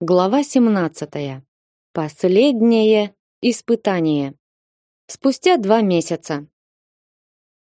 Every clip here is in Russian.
Глава 17. Последнее испытание. Спустя два месяца.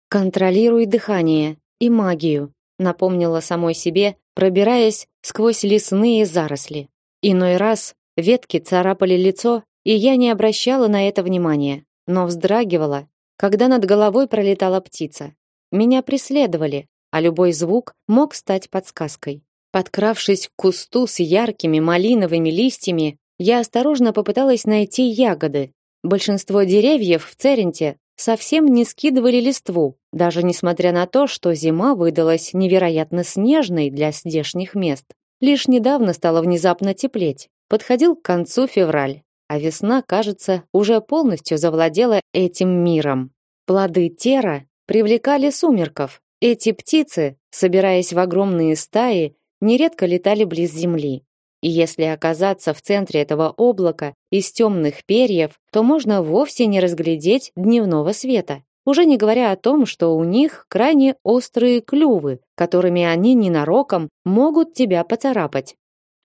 Контролируй дыхание и магию, напомнила самой себе, пробираясь сквозь лесные заросли. Иной раз ветки царапали лицо, и я не обращала на это внимания, но вздрагивала, когда над головой пролетала птица. Меня преследовали, а любой звук мог стать подсказкой. Подкравшись к кусту с яркими малиновыми листьями, я осторожно попыталась найти ягоды. Большинство деревьев в Церенте совсем не скидывали листву, даже несмотря на то, что зима выдалась невероятно снежной для здешних мест. Лишь недавно стало внезапно теплеть. Подходил к концу февраль, а весна, кажется, уже полностью завладела этим миром. Плоды тера привлекали сумерков. Эти птицы, собираясь в огромные стаи, нередко летали близ земли. И если оказаться в центре этого облака из темных перьев, то можно вовсе не разглядеть дневного света. Уже не говоря о том, что у них крайне острые клювы, которыми они ненароком могут тебя поцарапать.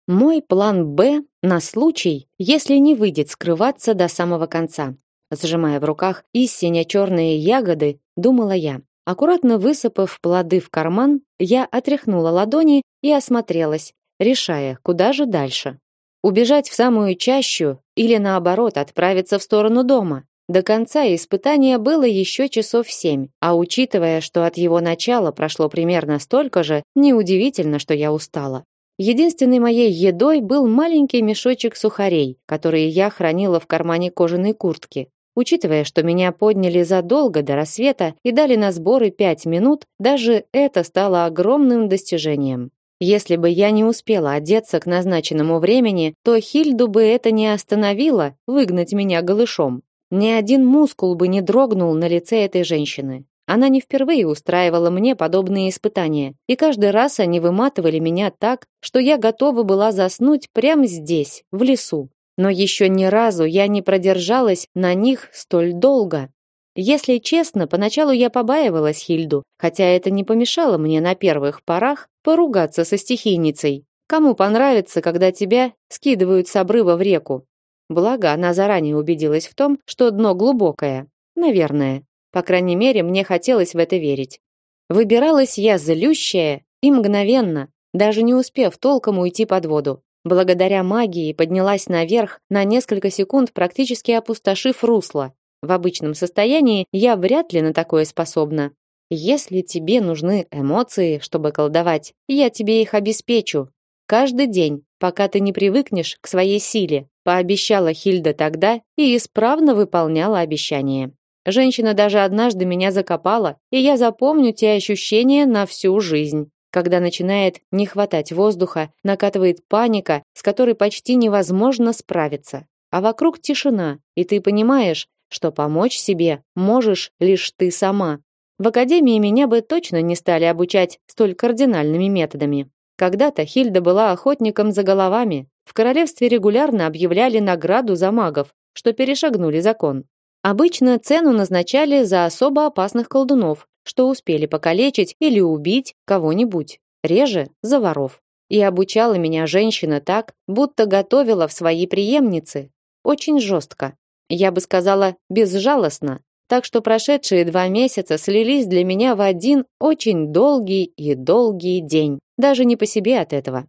Мой план «Б» на случай, если не выйдет скрываться до самого конца. Сжимая в руках истинно черные ягоды, думала я. Аккуратно высыпав плоды в карман, я отряхнула ладони и осмотрелась, решая, куда же дальше. Убежать в самую чащу или наоборот отправиться в сторону дома. До конца испытания было еще часов семь, а учитывая, что от его начала прошло примерно столько же, неудивительно, что я устала. Единственной моей едой был маленький мешочек сухарей, которые я хранила в кармане кожаной куртки. Учитывая, что меня подняли задолго до рассвета и дали на сборы пять минут, даже это стало огромным достижением. Если бы я не успела одеться к назначенному времени, то Хильду бы это не остановило выгнать меня голышом. Ни один мускул бы не дрогнул на лице этой женщины. Она не впервые устраивала мне подобные испытания, и каждый раз они выматывали меня так, что я готова была заснуть прямо здесь, в лесу но еще ни разу я не продержалась на них столь долго. Если честно, поначалу я побаивалась Хильду, хотя это не помешало мне на первых порах поругаться со стихийницей. Кому понравится, когда тебя скидывают с обрыва в реку? Благо, она заранее убедилась в том, что дно глубокое. Наверное. По крайней мере, мне хотелось в это верить. Выбиралась я злющая и мгновенно, даже не успев толком уйти под воду. Благодаря магии поднялась наверх, на несколько секунд практически опустошив русло. В обычном состоянии я вряд ли на такое способна. Если тебе нужны эмоции, чтобы колдовать, я тебе их обеспечу. Каждый день, пока ты не привыкнешь к своей силе, пообещала Хильда тогда и исправно выполняла обещание. Женщина даже однажды меня закопала, и я запомню те ощущения на всю жизнь. Когда начинает не хватать воздуха, накатывает паника, с которой почти невозможно справиться. А вокруг тишина, и ты понимаешь, что помочь себе можешь лишь ты сама. В академии меня бы точно не стали обучать столь кардинальными методами. Когда-то Хильда была охотником за головами. В королевстве регулярно объявляли награду за магов, что перешагнули закон. Обычно цену назначали за особо опасных колдунов, что успели покалечить или убить кого-нибудь, реже за воров. И обучала меня женщина так, будто готовила в свои преемницы. Очень жестко. Я бы сказала, безжалостно. Так что прошедшие два месяца слились для меня в один очень долгий и долгий день. Даже не по себе от этого.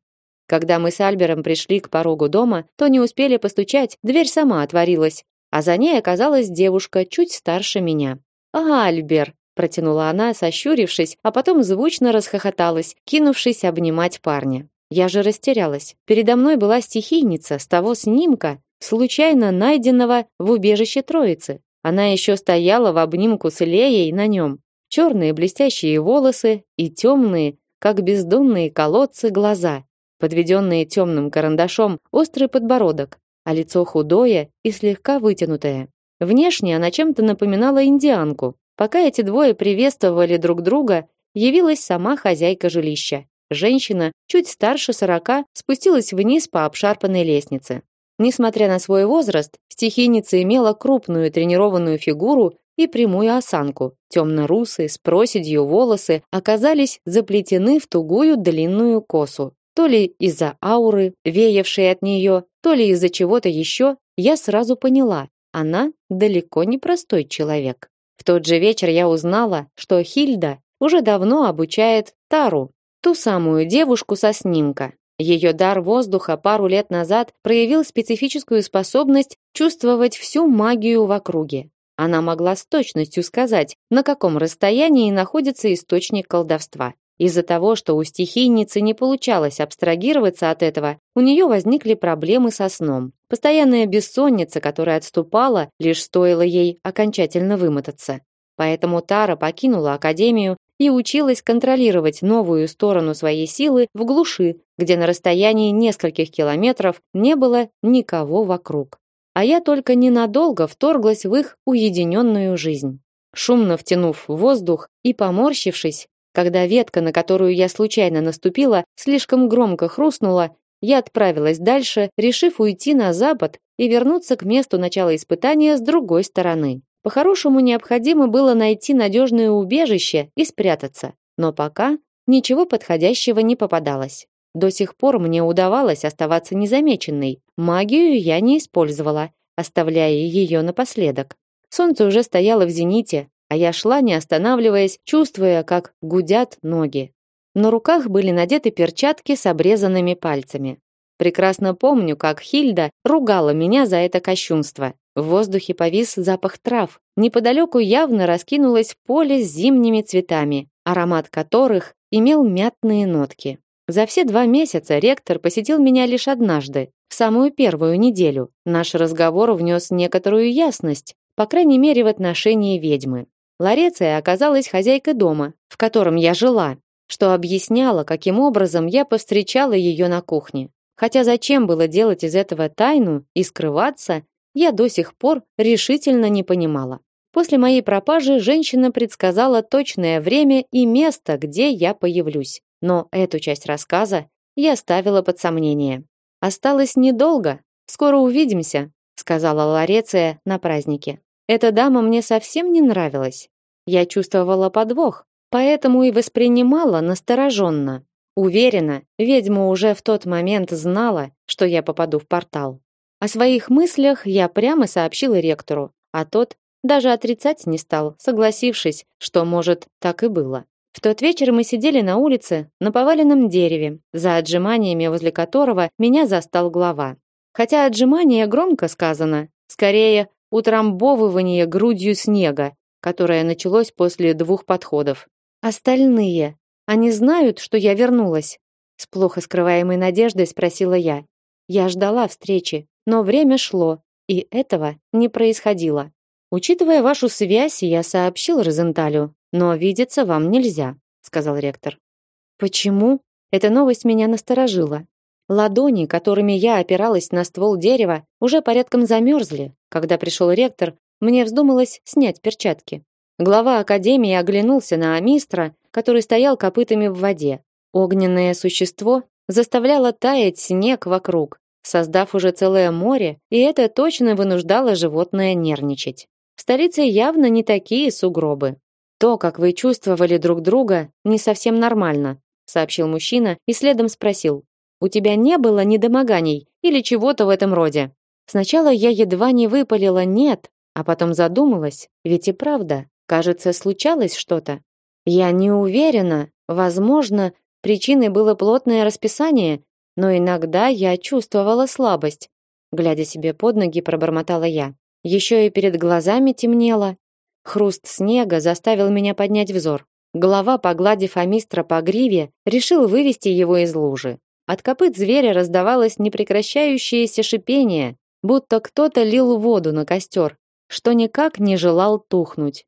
Когда мы с Альбером пришли к порогу дома, то не успели постучать, дверь сама отворилась, а за ней оказалась девушка чуть старше меня. «Альбер!» Протянула она, сощурившись, а потом звучно расхохоталась, кинувшись обнимать парня. Я же растерялась. Передо мной была стихийница с того снимка, случайно найденного в убежище Троицы. Она еще стояла в обнимку с Леей на нем. Черные блестящие волосы и темные, как бездонные колодцы, глаза, подведенные темным карандашом, острый подбородок, а лицо худое и слегка вытянутое. Внешне она чем-то напоминала индианку, Пока эти двое приветствовали друг друга, явилась сама хозяйка жилища. Женщина, чуть старше сорока, спустилась вниз по обшарпанной лестнице. Несмотря на свой возраст, стихийница имела крупную тренированную фигуру и прямую осанку. Темно-русые с проседью волосы оказались заплетены в тугую длинную косу. то ли из-за ауры, веявшей от нее, то ли из-за чего-то еще, я сразу поняла, она далеко не простой человек. В тот же вечер я узнала, что Хильда уже давно обучает Тару, ту самую девушку со снимка. Ее дар воздуха пару лет назад проявил специфическую способность чувствовать всю магию в округе. Она могла с точностью сказать, на каком расстоянии находится источник колдовства. Из-за того, что у стихийницы не получалось абстрагироваться от этого, у нее возникли проблемы со сном. Постоянная бессонница, которая отступала, лишь стоило ей окончательно вымотаться. Поэтому Тара покинула академию и училась контролировать новую сторону своей силы в глуши, где на расстоянии нескольких километров не было никого вокруг. А я только ненадолго вторглась в их уединенную жизнь. Шумно втянув воздух и поморщившись, когда ветка, на которую я случайно наступила, слишком громко хрустнула, я отправилась дальше, решив уйти на запад и вернуться к месту начала испытания с другой стороны. По-хорошему необходимо было найти надежное убежище и спрятаться, но пока ничего подходящего не попадалось. До сих пор мне удавалось оставаться незамеченной. Магию я не использовала, оставляя ее напоследок. Солнце уже стояло в зените, а я шла, не останавливаясь, чувствуя, как гудят ноги. На руках были надеты перчатки с обрезанными пальцами. Прекрасно помню, как Хильда ругала меня за это кощунство. В воздухе повис запах трав. Неподалеку явно раскинулось поле с зимними цветами, аромат которых имел мятные нотки. За все два месяца ректор посетил меня лишь однажды, в самую первую неделю. Наш разговор внес некоторую ясность, по крайней мере в отношении ведьмы. Лареция оказалась хозяйкой дома, в котором я жила, что объясняло, каким образом я повстречала ее на кухне. Хотя зачем было делать из этого тайну и скрываться, я до сих пор решительно не понимала. После моей пропажи женщина предсказала точное время и место, где я появлюсь. Но эту часть рассказа я ставила под сомнение. Осталось недолго. Скоро увидимся, сказала Лареция на празднике. Эта дама мне совсем не нравилась. Я чувствовала подвох, поэтому и воспринимала настороженно. Уверена, ведьма уже в тот момент знала, что я попаду в портал. О своих мыслях я прямо сообщила ректору, а тот даже отрицать не стал, согласившись, что, может, так и было. В тот вечер мы сидели на улице на поваленном дереве, за отжиманиями возле которого меня застал глава. Хотя отжимание громко сказано, скорее утрамбовывание грудью снега, которое началось после двух подходов. Остальные они знают, что я вернулась? С плохо скрываемой надеждой спросила я. Я ждала встречи, но время шло, и этого не происходило. Учитывая вашу связь, я сообщил Розенталю, но видеться вам нельзя, сказал ректор. Почему? Эта новость меня насторожила. Ладони, которыми я опиралась на ствол дерева, уже порядком замерзли. Когда пришел ректор, мне вздумалось снять перчатки. Глава академии оглянулся на Амистра который стоял копытами в воде. Огненное существо заставляло таять снег вокруг, создав уже целое море, и это точно вынуждало животное нервничать. В столице явно не такие сугробы. То, как вы чувствовали друг друга, не совсем нормально, сообщил мужчина и следом спросил: "У тебя не было недомоганий или чего-то в этом роде?" Сначала я едва не выпалила нет, а потом задумалась, ведь и правда, кажется, случалось что-то. Я не уверена, возможно, причиной было плотное расписание, но иногда я чувствовала слабость. Глядя себе под ноги, пробормотала я. Еще и перед глазами темнело. Хруст снега заставил меня поднять взор. Голова, погладив Амистра по гриве, решил вывести его из лужи. От копыт зверя раздавалось непрекращающееся шипение, будто кто-то лил воду на костер, что никак не желал тухнуть.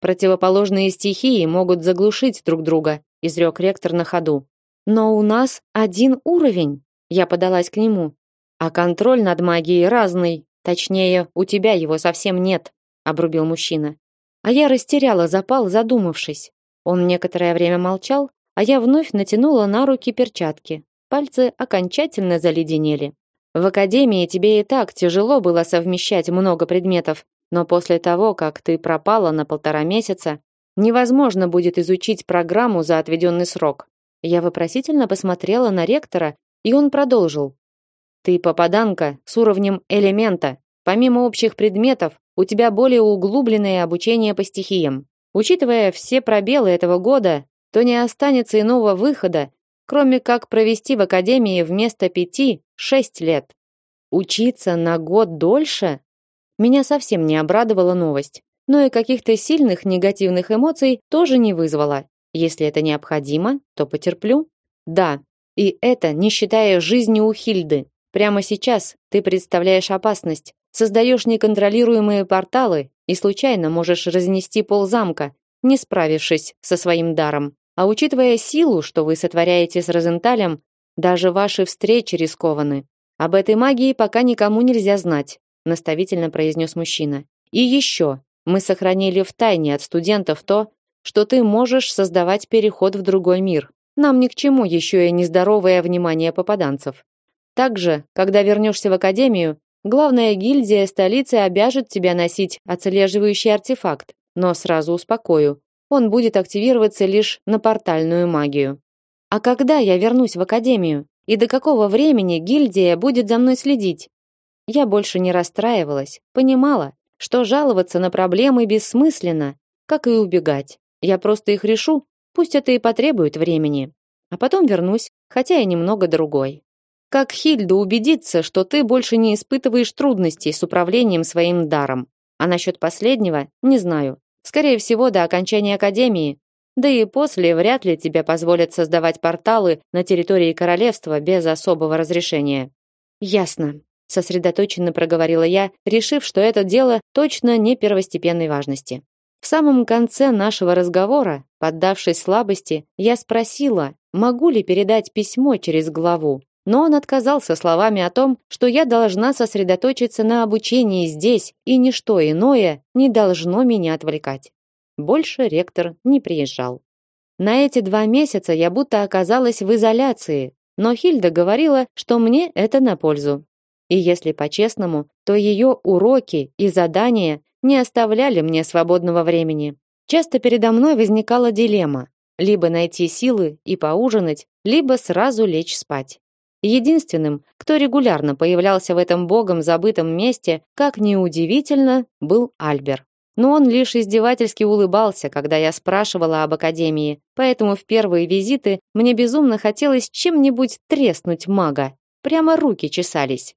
Противоположные стихии могут заглушить друг друга, изрек ректор на ходу. Но у нас один уровень. Я подалась к нему. А контроль над магией разный. Точнее, у тебя его совсем нет, обрубил мужчина. А я растеряла запал, задумавшись. Он некоторое время молчал, а я вновь натянула на руки перчатки. Пальцы окончательно заледенели. В академии тебе и так тяжело было совмещать много предметов, но после того, как ты пропала на полтора месяца, невозможно будет изучить программу за отведенный срок. Я вопросительно посмотрела на ректора, и он продолжил. Ты попаданка с уровнем элемента. Помимо общих предметов, у тебя более углубленное обучение по стихиям. Учитывая все пробелы этого года, то не останется иного выхода, кроме как провести в академии вместо пяти шесть лет. Учиться на год дольше? Меня совсем не обрадовала новость, но и каких-то сильных негативных эмоций тоже не вызвала. Если это необходимо, то потерплю. Да, и это не считая жизни у Хильды. Прямо сейчас ты представляешь опасность, создаешь неконтролируемые порталы и случайно можешь разнести пол замка, не справившись со своим даром. А учитывая силу, что вы сотворяете с Розенталем, даже ваши встречи рискованы. Об этой магии пока никому нельзя знать, наставительно произнес мужчина. И еще, мы сохранили в тайне от студентов то, что ты можешь создавать переход в другой мир. Нам ни к чему еще и нездоровое внимание попаданцев. Также, когда вернешься в академию, главная гильдия столицы обяжет тебя носить отслеживающий артефакт. Но сразу успокою, он будет активироваться лишь на портальную магию. А когда я вернусь в академию? И до какого времени гильдия будет за мной следить? Я больше не расстраивалась, понимала, что жаловаться на проблемы бессмысленно, как и убегать. Я просто их решу, пусть это и потребует времени. А потом вернусь, хотя и немного другой. Как Хильда убедиться, что ты больше не испытываешь трудностей с управлением своим даром? А насчет последнего не знаю. Скорее всего, до окончания академии, да и после вряд ли тебе позволят создавать порталы на территории королевства без особого разрешения. Ясно, сосредоточенно проговорила я, решив, что это дело точно не первостепенной важности. В самом конце нашего разговора, поддавшись слабости, я спросила, могу ли передать письмо через главу, но он отказался словами о том, что я должна сосредоточиться на обучении здесь, и ничто иное не должно меня отвлекать. Больше ректор не приезжал. На эти два месяца я будто оказалась в изоляции, но Хильда говорила, что мне это на пользу. И если по-честному, то ее уроки и задания не оставляли мне свободного времени. Часто передо мной возникала дилемма: либо найти силы и поужинать, либо сразу лечь спать. Единственным, кто регулярно появлялся в этом богом забытом месте, как ни удивительно, был Альбер. Но он лишь издевательски улыбался, когда я спрашивала об академии, поэтому в первые визиты мне безумно хотелось чем-нибудь треснуть мага. Прямо руки чесались.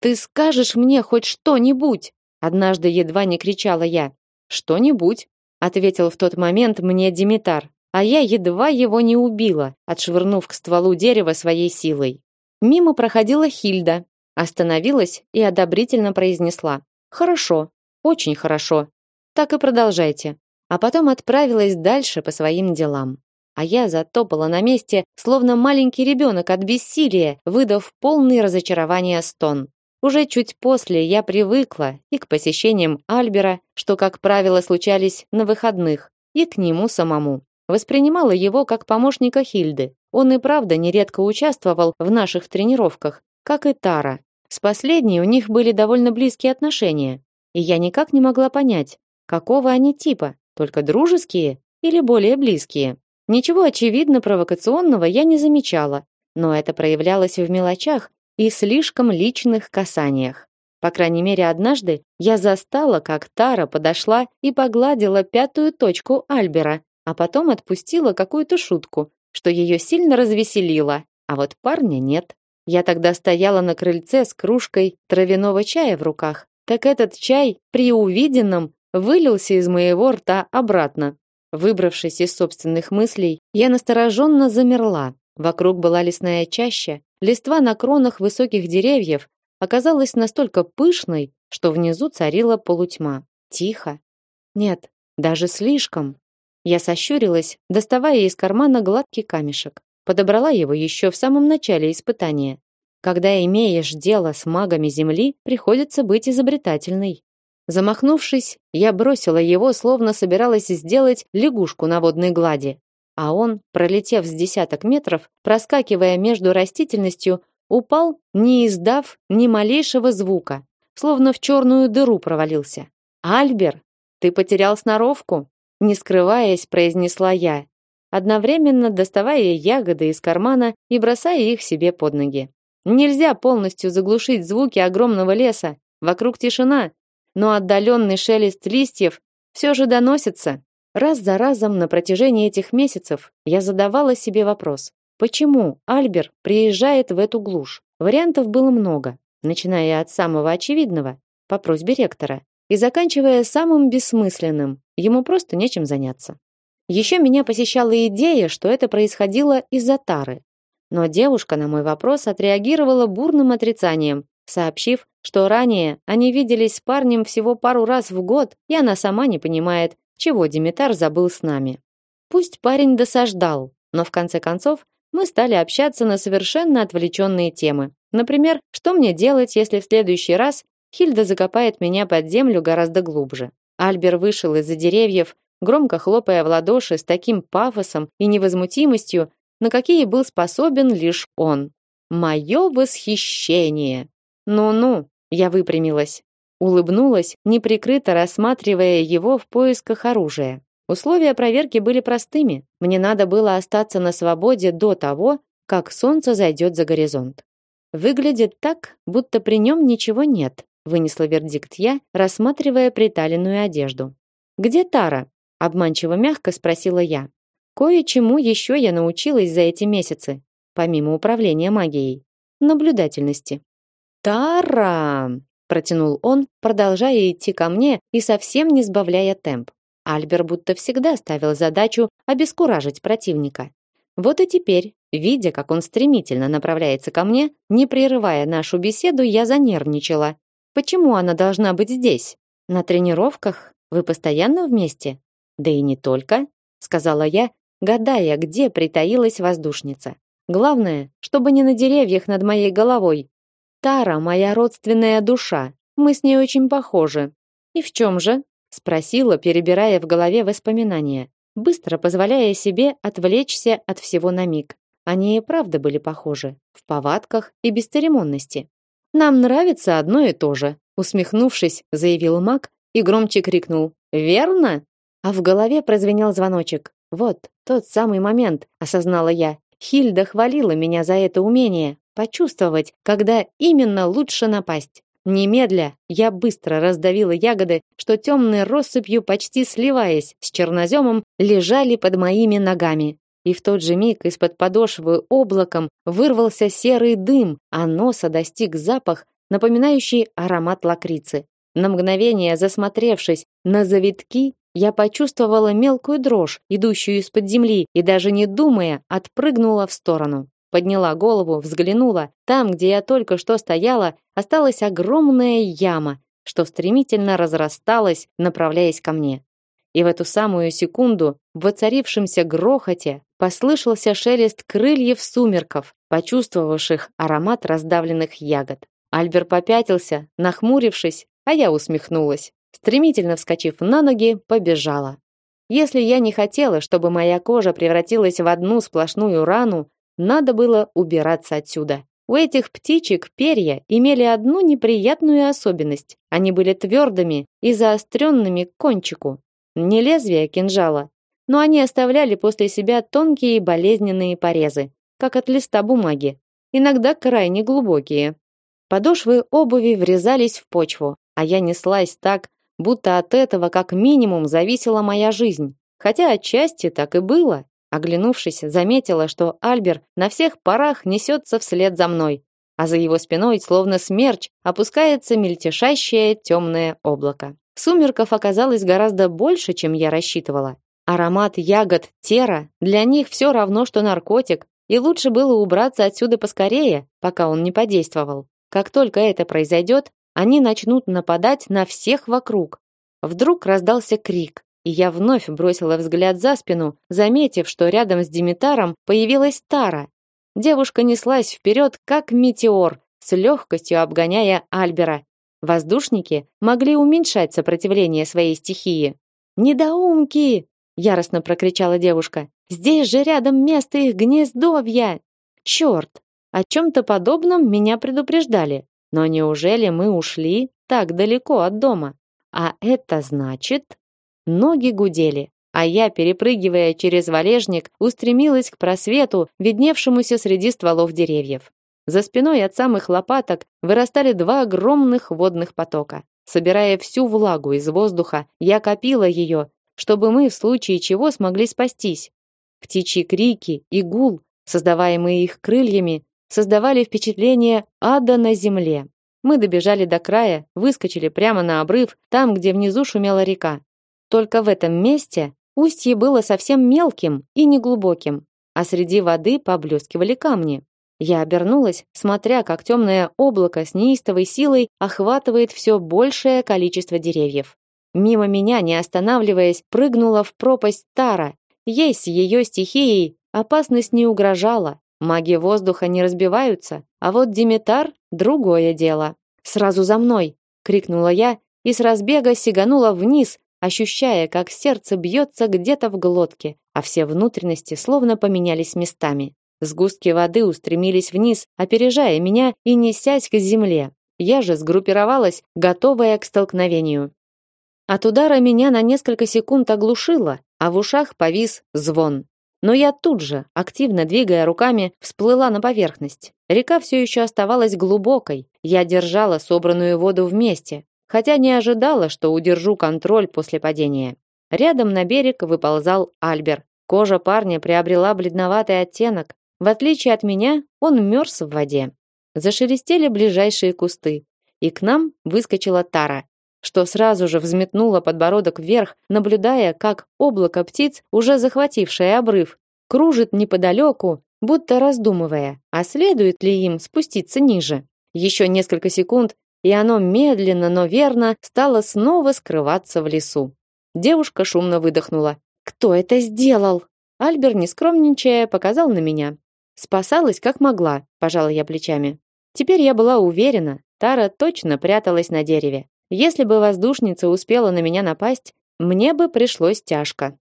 «Ты скажешь мне хоть что-нибудь?» Однажды едва не кричала я. «Что-нибудь», ответил в тот момент мне Димитар, а я едва его не убила, отшвырнув к стволу дерева своей силой. Мимо проходила Хильда, остановилась и одобрительно произнесла: "Хорошо, очень хорошо. Так и продолжайте. А потом отправилась дальше по своим делам. А я затопала на месте, словно маленький ребенок от бессилия, выдав полный разочарования стон. Уже чуть после я привыкла и к посещениям Альбера, что, как правило, случались на выходных, и к нему самому. Воспринимала его как помощника Хильды. Он и правда нередко участвовал в наших тренировках, как и Тара. С последней у них были довольно близкие отношения, и я никак не могла понять, Какого они типа? Только дружеские или более близкие? Ничего очевидно провокационного я не замечала, но это проявлялось в мелочах и слишком личных касаниях. По крайней мере, однажды я застала, как Тара подошла и погладила пятую точку Альбера, а потом отпустила какую-то шутку, что ее сильно развеселило, а вот парня нет. Я тогда стояла на крыльце с кружкой травяного чая в руках. Так этот чай при увиденном вылился из моего рта обратно. Выбравшись из собственных мыслей, я настороженно замерла. Вокруг была лесная чаща, листва на кронах высоких деревьев оказалась настолько пышной, что внизу царила полутьма. Тихо. Нет, даже слишком. Я сощурилась, доставая из кармана гладкий камешек. Подобрала его еще в самом начале испытания. Когда имеешь дело с магами земли, приходится быть изобретательной. Замахнувшись, я бросила его, словно собиралась сделать лягушку на водной глади. А он, пролетев с десяток метров, проскакивая между растительностью, упал, не издав ни малейшего звука, словно в черную дыру провалился. «Альбер, ты потерял сноровку?» Не скрываясь, произнесла я. одновременно доставая ягоды из кармана и бросая их себе под ноги. Нельзя полностью заглушить звуки огромного леса. Вокруг тишина, но отдаленный шелест листьев все же доносится. Раз за разом на протяжении этих месяцев я задавала себе вопрос: почему Альбер приезжает в эту глушь? Вариантов было много, начиная от самого очевидного по просьбе ректора и заканчивая самым бессмысленным. Ему просто нечем заняться. Еще меня посещала идея, что это происходило из-за Тары. Но девушка на мой вопрос отреагировала бурным отрицанием, сообщив, что ранее они виделись с парнем всего пару раз в год, и она сама не понимает, чего Димитар забыл с нами. Пусть парень досаждал, но в конце концов мы стали общаться на совершенно отвлеченные темы. Например, что мне делать, если в следующий раз Хильда закопает меня под землю гораздо глубже. Альбер вышел из-за деревьев, громко хлопая в ладоши с таким пафосом и невозмутимостью, на какие был способен лишь он. Мое восхищение. Ну-ну, я выпрямилась, улыбнулась, неприкрыто рассматривая его в поисках оружия. Условия проверки были простыми. Мне надо было остаться на свободе до того, как солнце зайдет за горизонт. Выглядит так, будто при нем ничего нет, вынесла вердикт я, рассматривая приталенную одежду. Где Тара? обманчиво мягко спросила я. Кое-чему еще я научилась за эти месяцы, помимо управления магией, наблюдательности. Тара, протянул он, продолжая идти ко мне и совсем не сбавляя темп. Альбер будто всегда ставил задачу обескуражить противника. Вот и теперь, видя, как он стремительно направляется ко мне, не прерывая нашу беседу, я занервничала. Почему она должна быть здесь? На тренировках? Вы постоянно вместе? Да и не только, сказала я, гадая, где притаилась воздушница. Главное, чтобы не на деревьях над моей головой. Тара моя родственная душа. Мы с ней очень похожи. И в чем же? спросила, перебирая в голове воспоминания, быстро позволяя себе отвлечься от всего на миг. Они и правда были похожи в повадках и бесцеремонности. Нам нравится одно и то же, усмехнувшись, заявил Мак и громче крикнул: "Верно?" А в голове прозвенел звоночек. Вот тот самый момент, осознала я. Хильда хвалила меня за это умение почувствовать, когда именно лучше напасть. Немедля я быстро раздавила ягоды, что темной россыпью, почти сливаясь с черноземом, лежали под моими ногами. И в тот же миг из-под подошвы облаком вырвался серый дым, а носа достиг запах, напоминающий аромат лакрицы. На мгновение засмотревшись на завитки, я почувствовала мелкую дрожь, идущую из-под земли, и даже не думая, отпрыгнула в сторону. Подняла голову, взглянула. Там, где я только что стояла, осталась огромная яма, что стремительно разрасталась, направляясь ко мне. И в эту самую секунду в воцарившемся грохоте послышался шелест крыльев сумерков, почувствовавших аромат раздавленных ягод. Альбер попятился, нахмурившись, а я усмехнулась. Стремительно вскочив на ноги, побежала. Если я не хотела, чтобы моя кожа превратилась в одну сплошную рану, надо было убираться отсюда. У этих птичек перья имели одну неприятную особенность. Они были твердыми и заостренными к кончику. Не лезвие кинжала, но они оставляли после себя тонкие болезненные порезы, как от листа бумаги, иногда крайне глубокие. Подошвы обуви врезались в почву, а я неслась так, будто от этого как минимум зависела моя жизнь. Хотя отчасти так и было. Оглянувшись, заметила, что Альбер на всех парах несется вслед за мной, а за его спиной, словно смерч, опускается мельтешащее темное облако. Сумерков оказалось гораздо больше, чем я рассчитывала. Аромат ягод тера для них все равно, что наркотик, и лучше было убраться отсюда поскорее, пока он не подействовал. Как только это произойдет, они начнут нападать на всех вокруг. Вдруг раздался крик, и я вновь бросила взгляд за спину, заметив, что рядом с Димитаром появилась Тара. Девушка неслась вперед, как метеор, с легкостью обгоняя Альбера. Воздушники могли уменьшать сопротивление своей стихии. «Недоумки!» — яростно прокричала девушка. «Здесь же рядом место их гнездовья!» «Черт! О чем-то подобном меня предупреждали. Но неужели мы ушли так далеко от дома? А это значит...» Ноги гудели. а я, перепрыгивая через валежник, устремилась к просвету, видневшемуся среди стволов деревьев. За спиной от самых лопаток вырастали два огромных водных потока. Собирая всю влагу из воздуха, я копила ее, чтобы мы в случае чего смогли спастись. Птичьи крики и гул, создаваемые их крыльями, создавали впечатление ада на земле. Мы добежали до края, выскочили прямо на обрыв, там, где внизу шумела река. Только в этом месте устье было совсем мелким и неглубоким, а среди воды поблескивали камни. Я обернулась, смотря, как темное облако с неистовой силой охватывает все большее количество деревьев. Мимо меня, не останавливаясь, прыгнула в пропасть Тара. Ей с ее стихией опасность не угрожала. Маги воздуха не разбиваются, а вот Димитар другое дело. Сразу за мной, крикнула я и с разбега сиганула вниз, ощущая, как сердце бьется где-то в глотке, а все внутренности словно поменялись местами. Сгустки воды устремились вниз, опережая меня и несясь к земле. Я же сгруппировалась, готовая к столкновению. От удара меня на несколько секунд оглушило, а в ушах повис звон. Но я тут же, активно двигая руками, всплыла на поверхность. Река все еще оставалась глубокой. Я держала собранную воду вместе, хотя не ожидала, что удержу контроль после падения. Рядом на берег выползал Альбер. Кожа парня приобрела бледноватый оттенок, в отличие от меня, он мерз в воде. Зашелестели ближайшие кусты, и к нам выскочила Тара, что сразу же взметнула подбородок вверх, наблюдая, как облако птиц, уже захватившее обрыв, кружит неподалеку, будто раздумывая, а следует ли им спуститься ниже. Еще несколько секунд, и оно медленно, но верно стало снова скрываться в лесу. Девушка шумно выдохнула. «Кто это сделал?» Альбер, не показал на меня. Спасалась как могла, пожала я плечами. Теперь я была уверена, Тара точно пряталась на дереве. Если бы воздушница успела на меня напасть, мне бы пришлось тяжко.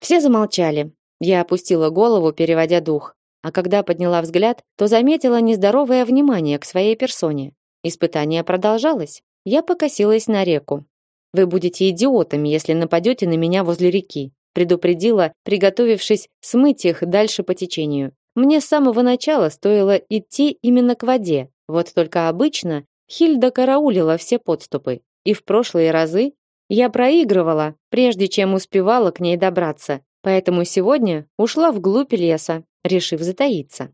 Все замолчали. Я опустила голову, переводя дух, а когда подняла взгляд, то заметила нездоровое внимание к своей персоне. Испытание продолжалось. Я покосилась на реку. Вы будете идиотами, если нападете на меня возле реки, предупредила, приготовившись смыть их дальше по течению. Мне с самого начала стоило идти именно к воде. Вот только обычно Хильда караулила все подступы, и в прошлые разы я проигрывала, прежде чем успевала к ней добраться. Поэтому сегодня ушла вглубь леса, решив затаиться.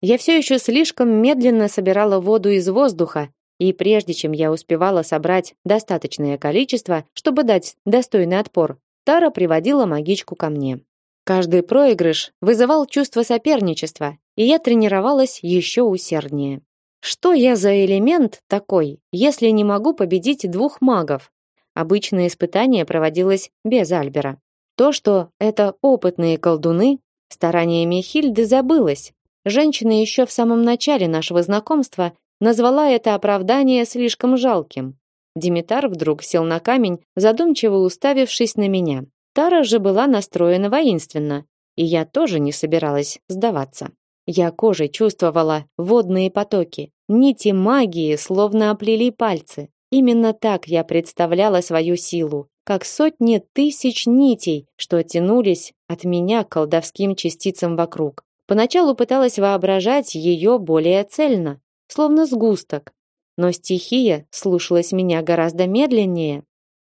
Я все еще слишком медленно собирала воду из воздуха, и прежде чем я успевала собрать достаточное количество, чтобы дать достойный отпор, Тара приводила магичку ко мне. Каждый проигрыш вызывал чувство соперничества, и я тренировалась еще усерднее. Что я за элемент такой, если не могу победить двух магов? Обычное испытание проводилось без Альбера. То, что это опытные колдуны, стараниями Хильды забылось. Женщина еще в самом начале нашего знакомства назвала это оправдание слишком жалким. Димитар вдруг сел на камень, задумчиво уставившись на меня. Тара же была настроена воинственно, и я тоже не собиралась сдаваться. Я кожей чувствовала водные потоки, нити магии словно оплели пальцы. Именно так я представляла свою силу, как сотни тысяч нитей, что тянулись от меня к колдовским частицам вокруг. Поначалу пыталась воображать ее более цельно, словно сгусток, но стихия слушалась меня гораздо медленнее.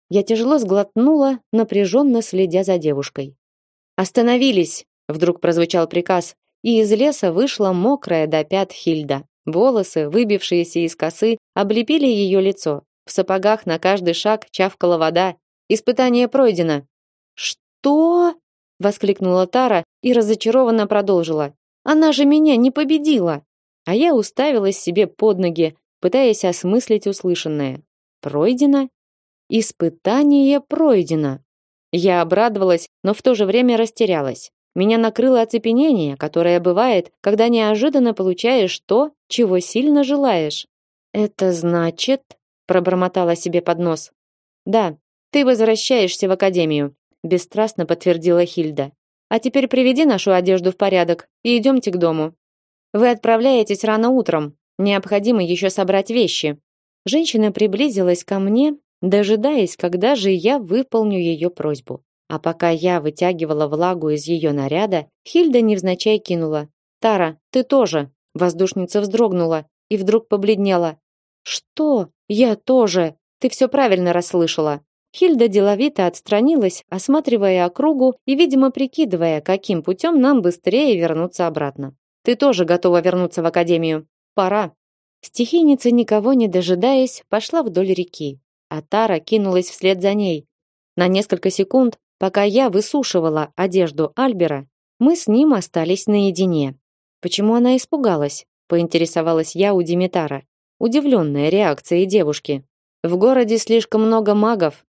Я тяжело сглотнула, напряженно следя за девушкой. «Остановились!» — вдруг прозвучал приказ, и из леса вышла мокрая до пят Хильда. Волосы, выбившиеся из косы, облепили ее лицо. В сапогах на каждый шаг чавкала вода. Испытание пройдено. «Что?» — воскликнула Тара и разочарованно продолжила. «Она же меня не победила!» А я уставилась себе под ноги, пытаясь осмыслить услышанное. «Пройдено? Испытание пройдено. Я обрадовалась, но в то же время растерялась. Меня накрыло оцепенение, которое бывает, когда неожиданно получаешь то, чего сильно желаешь. Это значит, пробормотала себе под нос. Да, ты возвращаешься в академию, бесстрастно подтвердила Хильда. А теперь приведи нашу одежду в порядок и идемте к дому. Вы отправляетесь рано утром. Необходимо еще собрать вещи. Женщина приблизилась ко мне, дожидаясь, когда же я выполню ее просьбу. А пока я вытягивала влагу из ее наряда, Хильда невзначай кинула: "Тара, ты тоже". Воздушница вздрогнула и вдруг побледнела. "Что? Я тоже. Ты все правильно расслышала". Хильда деловито отстранилась, осматривая округу и, видимо, прикидывая, каким путем нам быстрее вернуться обратно. Ты тоже готова вернуться в академию. Пора. Стихийница, никого не дожидаясь, пошла вдоль реки, а Тара кинулась вслед за ней. На несколько секунд, пока я высушивала одежду Альбера, мы с ним остались наедине. Почему она испугалась? поинтересовалась я у Димитара, удивленная реакцией девушки. В городе слишком много магов.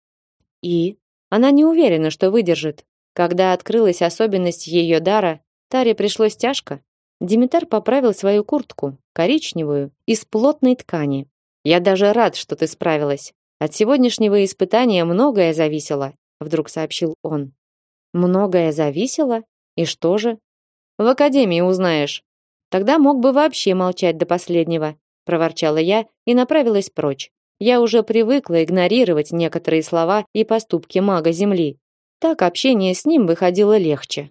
И она не уверена, что выдержит. Когда открылась особенность ее дара, Таре пришлось тяжко. Димитар поправил свою куртку, коричневую, из плотной ткани. Я даже рад, что ты справилась. От сегодняшнего испытания многое зависело, вдруг сообщил он. Многое зависело? И что же? В академии узнаешь. Тогда мог бы вообще молчать до последнего, проворчала я и направилась прочь. Я уже привыкла игнорировать некоторые слова и поступки мага Земли. Так общение с ним выходило легче.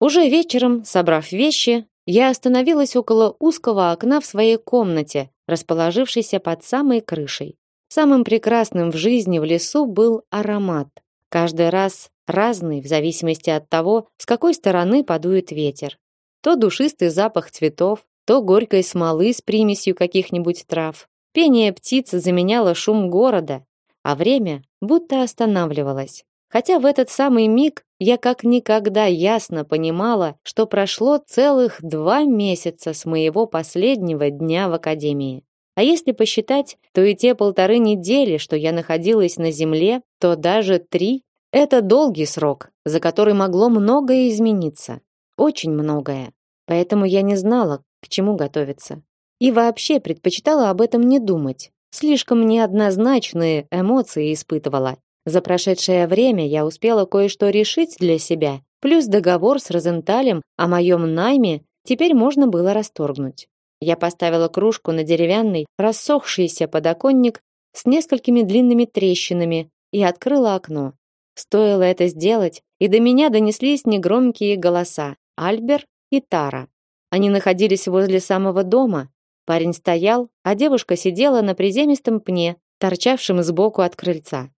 Уже вечером, собрав вещи, я остановилась около узкого окна в своей комнате, расположившейся под самой крышей. Самым прекрасным в жизни в лесу был аромат. Каждый раз разный в зависимости от того, с какой стороны подует ветер. То душистый запах цветов, то горькой смолы с примесью каких-нибудь трав. Пение птиц заменяло шум города, а время будто останавливалось. Хотя в этот самый миг я как никогда ясно понимала, что прошло целых два месяца с моего последнего дня в академии. А если посчитать, то и те полторы недели, что я находилась на земле, то даже три – это долгий срок, за который могло многое измениться. Очень многое. Поэтому я не знала, к чему готовиться. И вообще предпочитала об этом не думать. Слишком неоднозначные эмоции испытывала за прошедшее время я успела кое-что решить для себя, плюс договор с Розенталем о моем найме теперь можно было расторгнуть. Я поставила кружку на деревянный, рассохшийся подоконник с несколькими длинными трещинами и открыла окно. Стоило это сделать, и до меня донеслись негромкие голоса Альбер и Тара. Они находились возле самого дома. Парень стоял, а девушка сидела на приземистом пне, торчавшем сбоку от крыльца.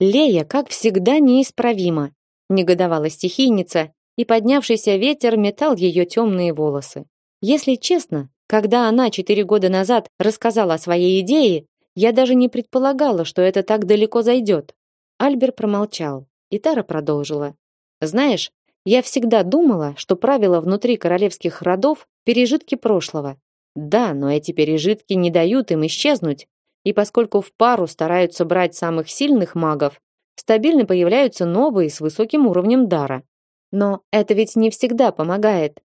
Лея, как всегда, неисправима, негодовала стихийница, и поднявшийся ветер метал ее темные волосы. Если честно, когда она четыре года назад рассказала о своей идее, я даже не предполагала, что это так далеко зайдет. Альбер промолчал, и Тара продолжила. Знаешь, я всегда думала, что правила внутри королевских родов пережитки прошлого. Да, но эти пережитки не дают им исчезнуть, и поскольку в пару стараются брать самых сильных магов, стабильно появляются новые с высоким уровнем дара. Но это ведь не всегда помогает.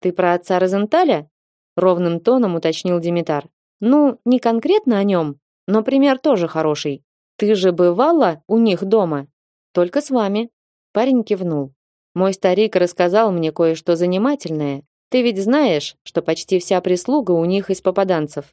Ты про отца Розенталя? ровным тоном уточнил Димитар. Ну, не конкретно о нем, но пример тоже хороший. Ты же бывала у них дома? Только с вами. Парень кивнул. Мой старик рассказал мне кое-что занимательное. Ты ведь знаешь, что почти вся прислуга у них из попаданцев.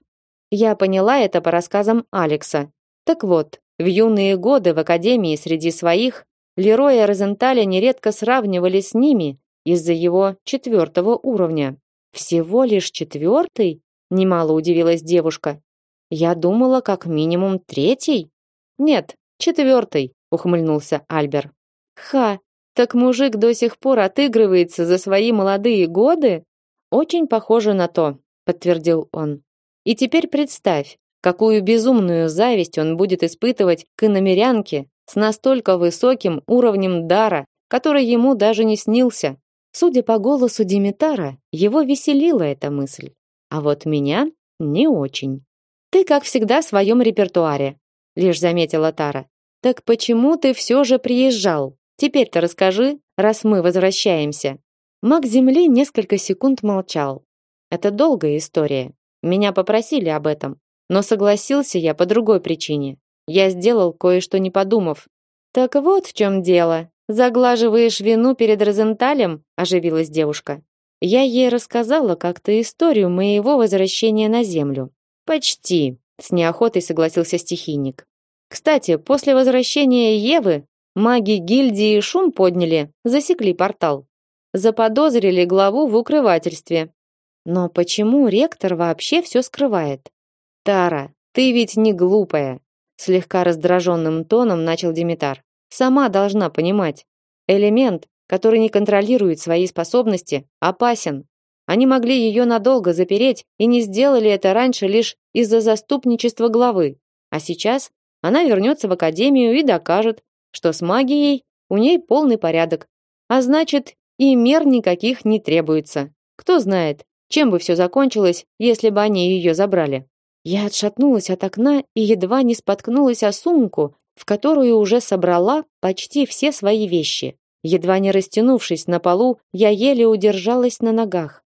Я поняла это по рассказам Алекса. Так вот, в юные годы в академии среди своих Лероя Розенталя нередко сравнивали с ними из-за его четвертого уровня. Всего лишь четвертый? Немало удивилась девушка. Я думала, как минимум третий. Нет, четвертый, ухмыльнулся Альбер. Ха, так мужик до сих пор отыгрывается за свои молодые годы? Очень похоже на то, подтвердил он. И теперь представь, какую безумную зависть он будет испытывать к иномерянке с настолько высоким уровнем дара, который ему даже не снился. Судя по голосу Димитара, его веселила эта мысль. А вот меня не очень. Ты, как всегда, в своем репертуаре, лишь заметила Тара. Так почему ты все же приезжал? Теперь-то расскажи, раз мы возвращаемся. Маг Земли несколько секунд молчал. Это долгая история. Меня попросили об этом, но согласился я по другой причине. Я сделал кое-что не подумав. Так вот в чем дело. Заглаживаешь вину перед Розенталем, оживилась девушка. Я ей рассказала как-то историю моего возвращения на землю. Почти, с неохотой согласился стихийник. Кстати, после возвращения Евы маги гильдии шум подняли, засекли портал. Заподозрили главу в укрывательстве. Но почему ректор вообще все скрывает? Тара, ты ведь не глупая, слегка раздраженным тоном начал Димитар. Сама должна понимать. Элемент, который не контролирует свои способности, опасен. Они могли ее надолго запереть и не сделали это раньше лишь из-за заступничества главы. А сейчас она вернется в академию и докажет, что с магией у ней полный порядок. А значит, и мер никаких не требуется. Кто знает, чем бы все закончилось, если бы они ее забрали. Я отшатнулась от окна и едва не споткнулась о сумку, в которую уже собрала почти все свои вещи. Едва не растянувшись на полу, я еле удержалась на ногах.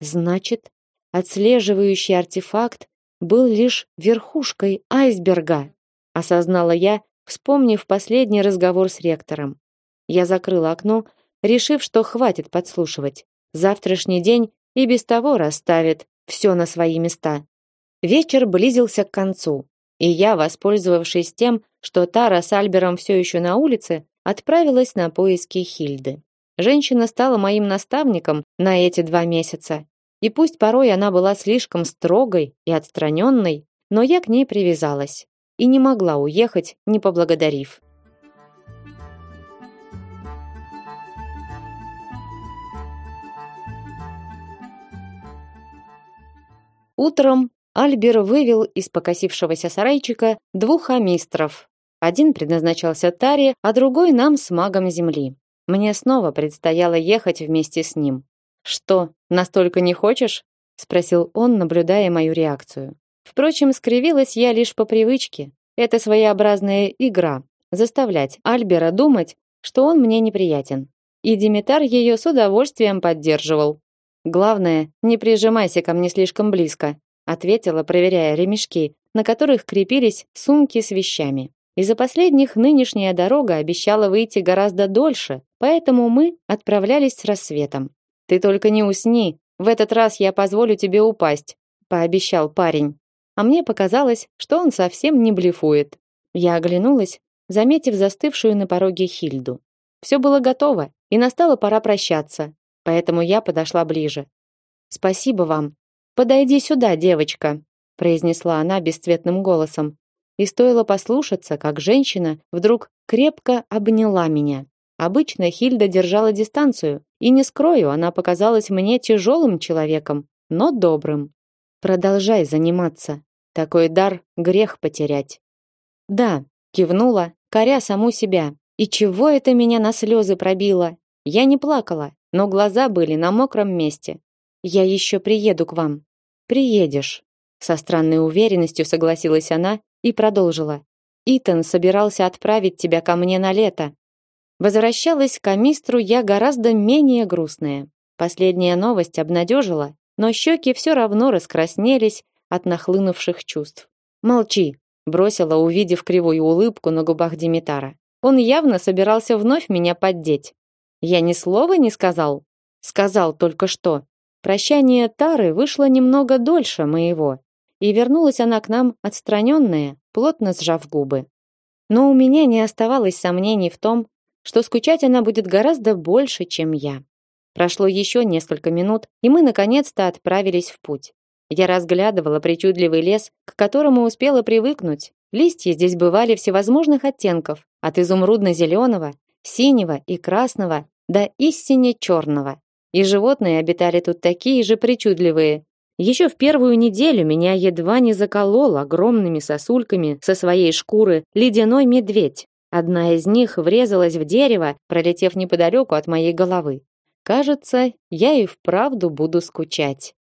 Значит, отслеживающий артефакт был лишь верхушкой айсберга, осознала я, вспомнив последний разговор с ректором. Я закрыла окно, решив, что хватит подслушивать. Завтрашний день и без того расставит все на свои места. Вечер близился к концу, и я, воспользовавшись тем, что Тара с Альбером все еще на улице, отправилась на поиски Хильды. Женщина стала моим наставником на эти два месяца, и пусть порой она была слишком строгой и отстраненной, но я к ней привязалась и не могла уехать, не поблагодарив. Утром Альбер вывел из покосившегося сарайчика двух амистров. Один предназначался Таре, а другой нам с магом земли. Мне снова предстояло ехать вместе с ним. Что, настолько не хочешь? спросил он, наблюдая мою реакцию. Впрочем, скривилась я лишь по привычке. Это своеобразная игра заставлять Альбера думать, что он мне неприятен. И Димитар ее с удовольствием поддерживал. Главное, не прижимайся ко мне слишком близко, ответила, проверяя ремешки, на которых крепились сумки с вещами. Из-за последних нынешняя дорога обещала выйти гораздо дольше, поэтому мы отправлялись с рассветом. Ты только не усни, в этот раз я позволю тебе упасть, пообещал парень. А мне показалось, что он совсем не блефует. Я оглянулась, заметив застывшую на пороге Хильду. Все было готово, и настала пора прощаться поэтому я подошла ближе. Спасибо вам. Подойди сюда, девочка, произнесла она бесцветным голосом. И стоило послушаться, как женщина вдруг крепко обняла меня. Обычно Хильда держала дистанцию, и не скрою, она показалась мне тяжелым человеком, но добрым. Продолжай заниматься. Такой дар грех потерять. Да, кивнула, коря саму себя. И чего это меня на слезы пробило? Я не плакала, но глаза были на мокром месте. Я еще приеду к вам. Приедешь, со странной уверенностью согласилась она и продолжила. Итан собирался отправить тебя ко мне на лето. Возвращалась к Амистру я гораздо менее грустная. Последняя новость обнадежила, но щеки все равно раскраснелись от нахлынувших чувств. Молчи, бросила, увидев кривую улыбку на губах Димитара. Он явно собирался вновь меня поддеть. Я ни слова не сказал. Сказал только что. Прощание Тары вышло немного дольше моего, и вернулась она к нам отстраненная, плотно сжав губы. Но у меня не оставалось сомнений в том, что скучать она будет гораздо больше, чем я. Прошло еще несколько минут, и мы наконец-то отправились в путь. Я разглядывала причудливый лес, к которому успела привыкнуть. Листья здесь бывали всевозможных оттенков, от изумрудно-зеленого, синего и красного до истине черного. И животные обитали тут такие же причудливые. Еще в первую неделю меня едва не заколол огромными сосульками со своей шкуры ледяной медведь. Одна из них врезалась в дерево, пролетев неподалеку от моей головы. Кажется, я и вправду буду скучать.